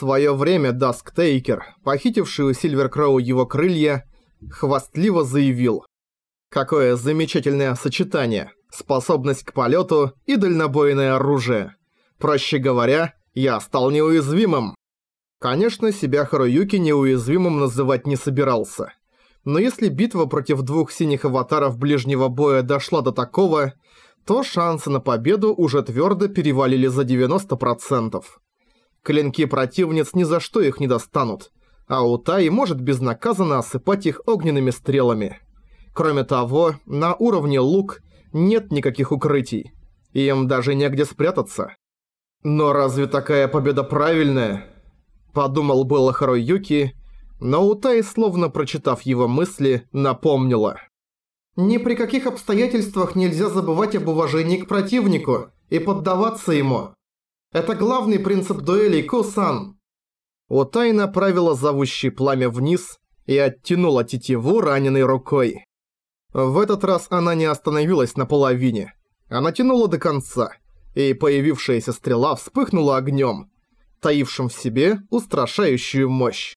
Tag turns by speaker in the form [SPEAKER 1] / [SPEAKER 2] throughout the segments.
[SPEAKER 1] свое время Дасктейкер, похитивший у Сильверкроу его крылья, хвастливо заявил. Какое замечательное сочетание. Способность к полету и дальнобойное оружие. Проще говоря, я стал неуязвимым. Конечно, себя Харуюки неуязвимым называть не собирался. Но если битва против двух синих аватаров ближнего боя дошла до такого, то шансы на победу уже твердо перевалили за 90%. Клинки противниц ни за что их не достанут, а Утай может безнаказанно осыпать их огненными стрелами. Кроме того, на уровне лук нет никаких укрытий. Им даже негде спрятаться. Но разве такая победа правильная? Подумал было Харуюки, но Утай, словно прочитав его мысли, напомнила. Ни при каких обстоятельствах нельзя забывать об уважении к противнику и поддаваться ему. Это главный принцип дуэлей, Кусан. Утай направила зовущее пламя вниз и оттянула тетиву раненой рукой. В этот раз она не остановилась на половине. Она тянула до конца, и появившаяся стрела вспыхнула огнем, таившим в себе устрашающую мощь.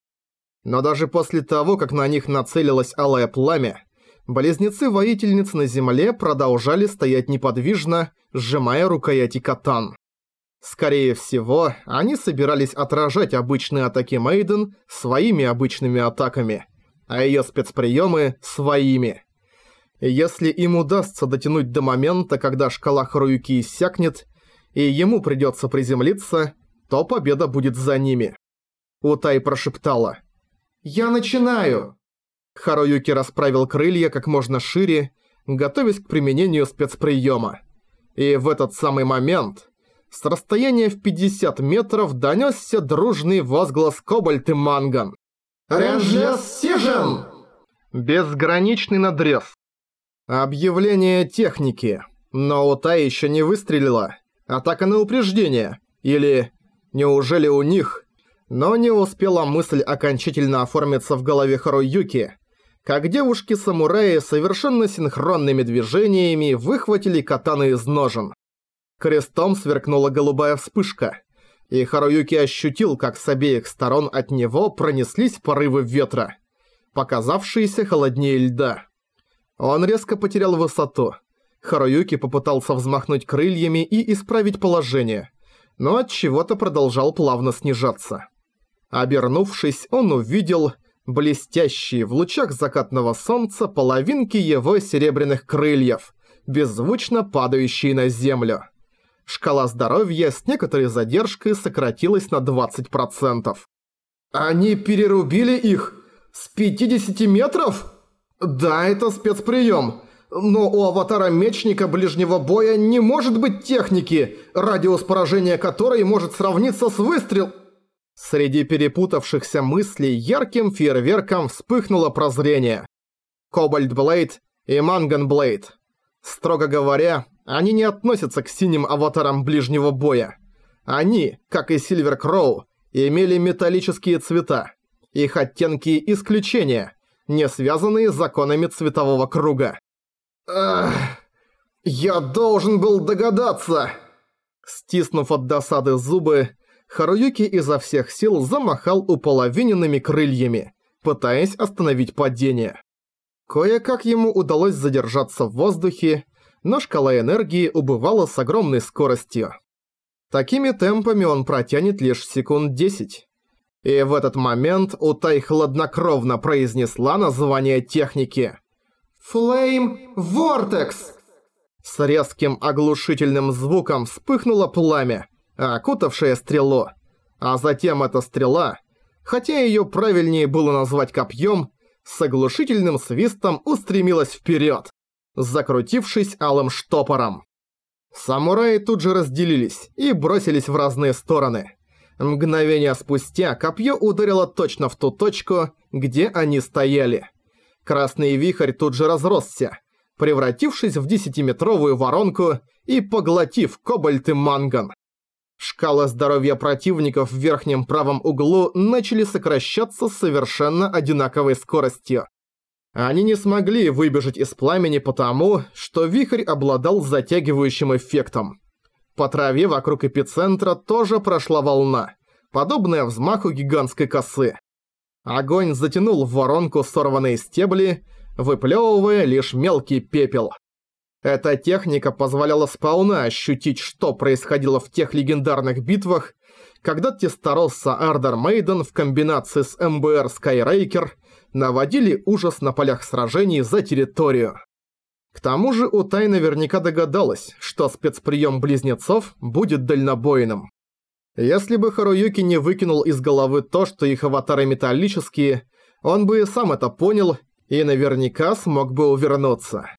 [SPEAKER 1] Но даже после того, как на них нацелилось алое пламя, близнецы-воительниц на земле продолжали стоять неподвижно, сжимая рукояти катан. Скорее всего, они собирались отражать обычные атаки Мейден своими обычными атаками, а её спецприёмы – своими. Если им удастся дотянуть до момента, когда шкала Харуюки иссякнет, и ему придётся приземлиться, то победа будет за ними. Утай прошептала. «Я начинаю!» Харуюки расправил крылья как можно шире, готовясь к применению спецприема. И в этот самый момент с расстояния в 50 метров донесся дружный возглас Кобальт и Манган.
[SPEAKER 2] «Ренжес Сижен!»
[SPEAKER 1] Безграничный надрез. Объявление техники. Но Ута еще не выстрелила. Атака на упреждение. Или неужели у них? Но не успела мысль окончательно оформиться в голове Харуюки, как девушки-самураи совершенно синхронными движениями выхватили катаны из ножен. Крестом сверкнула голубая вспышка, и Харуюки ощутил, как с обеих сторон от него пронеслись порывы ветра, показавшиеся холоднее льда. Он резко потерял высоту. Харуюки попытался взмахнуть крыльями и исправить положение, но от чего-то продолжал плавно снижаться. Обернувшись, он увидел блестящие в лучах закатного солнца половинки его серебряных крыльев, беззвучно падающие на землю. Шкала здоровья с некоторой задержкой сократилась на 20%.
[SPEAKER 2] «Они перерубили их? С 50 метров?» «Да, это спецприем. Но у аватара-мечника ближнего боя не может быть техники, радиус поражения которой может сравниться с выстрел...»
[SPEAKER 1] Среди перепутавшихся мыслей ярким фейерверком вспыхнуло прозрение. Кобальт Блейд и Манган Блейд. Строго говоря, они не относятся к синим аватарам ближнего боя. Они, как и Сильвер Кроу, имели металлические цвета. Их оттенки – исключения, не связанные с законами цветового круга.
[SPEAKER 2] Ах, я должен был догадаться.
[SPEAKER 1] Стиснув от досады зубы, Харуюки изо всех сил замахал уполовиненными крыльями, пытаясь остановить падение. Кое-как ему удалось задержаться в воздухе, но шкала энергии убывала с огромной скоростью. Такими темпами он протянет лишь секунд 10. И в этот момент Утай хладнокровно произнесла название техники.
[SPEAKER 2] «Флейм Вортекс!»
[SPEAKER 1] С резким оглушительным звуком вспыхнуло пламя, окутавшая стрелу. А затем эта стрела, хотя её правильнее было назвать копьем, с оглушительным свистом устремилась вперед, закрутившись алым штопором. Самураи тут же разделились и бросились в разные стороны. Мгновение спустя копье ударило точно в ту точку, где они стояли. Красный вихрь тут же разросся, превратившись в десятиметровую воронку и поглотив кобальт и манган. Шкалы здоровья противников в верхнем правом углу начали сокращаться с совершенно одинаковой скоростью. Они не смогли выбежать из пламени потому, что вихрь обладал затягивающим эффектом. По траве вокруг эпицентра тоже прошла волна, подобное взмаху гигантской косы. Огонь затянул в воронку сорванные стебли, выплёвывая лишь мелкий пепел. Эта техника позволяла сполна ощутить, что происходило в тех легендарных битвах, когда Тестаросса Ардор Мейден в комбинации с МБР Скайрейкер наводили ужас на полях сражений за территорию. К тому же Утай наверняка догадалась, что спецприем близнецов будет дальнобойным. Если бы Харуюки не выкинул из головы то, что их аватары металлические, он бы и сам это понял и наверняка смог бы увернуться.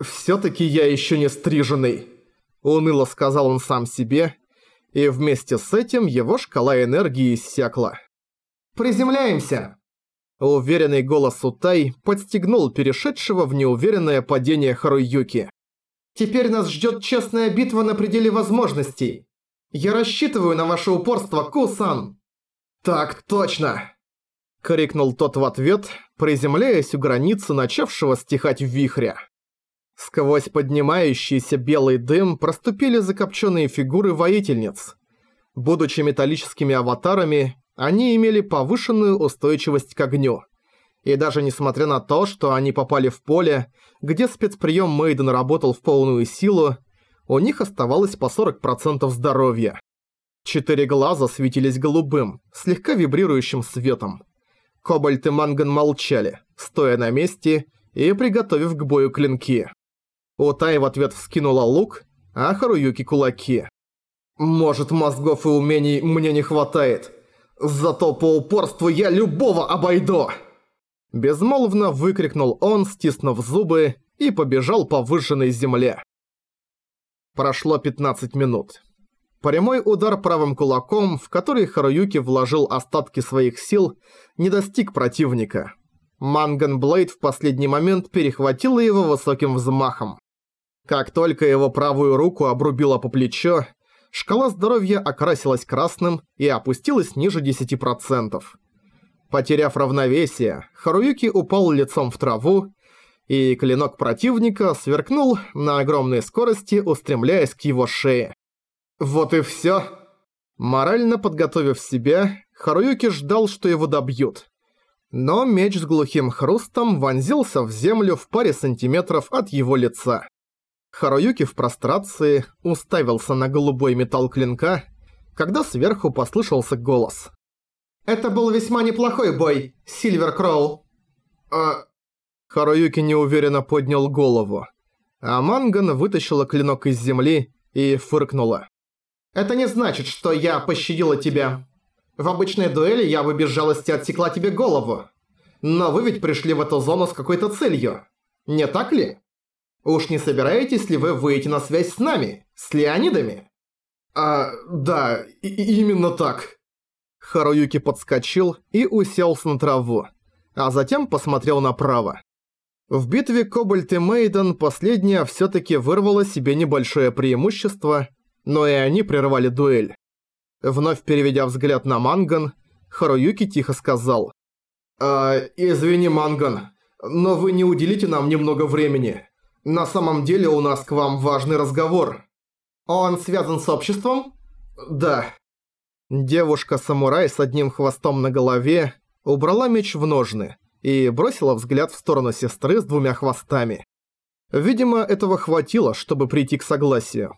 [SPEAKER 1] «Всё-таки я ещё не стриженный», — уныло сказал он сам себе, и вместе с этим его шкала энергии иссякла.
[SPEAKER 2] «Приземляемся!»
[SPEAKER 1] Уверенный голос Утай подстегнул перешедшего в неуверенное падение Харуюки.
[SPEAKER 2] «Теперь нас ждёт честная битва на пределе возможностей. Я рассчитываю на ваше упорство, Кусан!»
[SPEAKER 1] «Так точно!» — крикнул тот в ответ, приземляясь у границы начавшего стихать вихря. Сквозь поднимающийся белый дым проступили закопченные фигуры воительниц. Будучи металлическими аватарами, они имели повышенную устойчивость к огню. И даже несмотря на то, что они попали в поле, где спецприем Мейден работал в полную силу, у них оставалось по 40% здоровья. Четыре глаза светились голубым, слегка вибрирующим светом. Кобальт и Манган молчали, стоя на месте и приготовив к бою клинки. Утай в ответ вскинула лук, а Харуюки кулаки. «Может, мозгов и умений мне не хватает. Зато по упорству я любого обойду!» Безмолвно выкрикнул он, стиснув зубы, и побежал по выжженной земле. Прошло 15 минут. Прямой удар правым кулаком, в который Харуюки вложил остатки своих сил, не достиг противника. Манган Блейд в последний момент перехватила его высоким взмахом. Как только его правую руку обрубило по плечо, шкала здоровья окрасилась красным и опустилась ниже 10%. Потеряв равновесие, Харуюки упал лицом в траву, и клинок противника сверкнул на огромной скорости, устремляясь к его шее. Вот и всё. Морально подготовив себя, Харуюки ждал, что его добьют. Но меч с глухим хрустом вонзился в землю в паре сантиметров от его лица. Харуюки в прострации уставился на голубой металл клинка, когда сверху послышался голос.
[SPEAKER 2] «Это был весьма неплохой бой, Сильвер Кроу».
[SPEAKER 1] «А...» Харуюки неуверенно поднял голову, а Манган вытащила клинок из земли и фыркнула.
[SPEAKER 2] «Это не значит, что я пощадила тебя. В обычной дуэли я бы без жалости отсекла тебе голову. Но вы ведь пришли в эту зону с какой-то целью. Не так ли?» Уж не собираетесь ли вы выйти на связь с нами, с Леонидами?
[SPEAKER 1] А, да, именно так. Харуюки подскочил и уселся на траву, а затем посмотрел направо. В битве Кобальт и Мейден последняя всё-таки вырвала себе небольшое преимущество, но и они прервали дуэль. Вновь переведя взгляд на Манган, Харуюки тихо сказал. «А, извини, Манган, но вы не уделите нам немного времени. На самом деле у нас к вам важный разговор. Он связан с обществом? Да. Девушка-самурай с одним хвостом на голове убрала меч в ножны и бросила взгляд в сторону сестры с двумя хвостами. Видимо, этого хватило, чтобы прийти к согласию.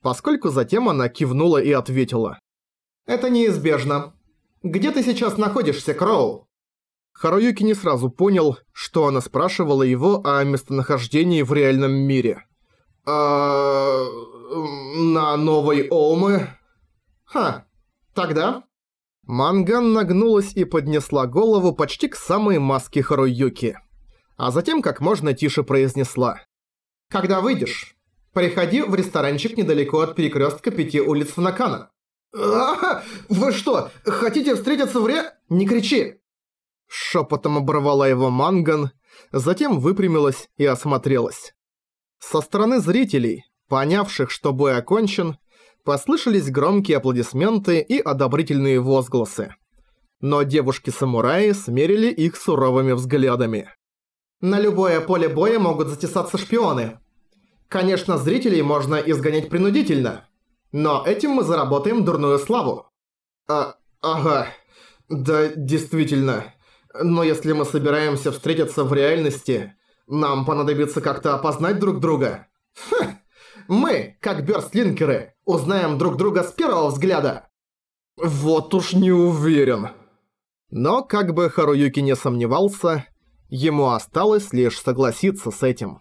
[SPEAKER 1] Поскольку затем она кивнула и ответила.
[SPEAKER 2] «Это неизбежно. Где ты сейчас находишься, Кроу?»
[SPEAKER 1] Харуюки не сразу понял, что она спрашивала его о местонахождении в реальном мире.
[SPEAKER 2] «А... на Новой Оуме?» «Ха, тогда...»
[SPEAKER 1] Манган нагнулась и поднесла голову почти к самой маске Харуюки. А затем как можно тише произнесла.
[SPEAKER 2] «Когда выйдешь, приходи в ресторанчик недалеко от перекрестка пяти улиц в Накана». «А, вы что, хотите встретиться в ре...» «Не кричи!»
[SPEAKER 1] Шепотом оборвала его Манган, затем выпрямилась и осмотрелась. Со стороны зрителей, понявших, что бой окончен, послышались громкие аплодисменты и одобрительные возгласы. Но девушки-самураи смерили их суровыми взглядами.
[SPEAKER 2] На любое поле боя могут затесаться шпионы. Конечно, зрителей можно изгонять принудительно, но этим мы заработаем дурную славу.
[SPEAKER 1] А,
[SPEAKER 2] Ага. Да, действительно. Но если мы собираемся встретиться в реальности, нам понадобится как-то опознать друг друга. Ха! Мы, как бёрстлинкеры, узнаем друг друга с первого взгляда. Вот уж не уверен.
[SPEAKER 1] Но как бы Харуюки не сомневался, ему осталось лишь согласиться с этим.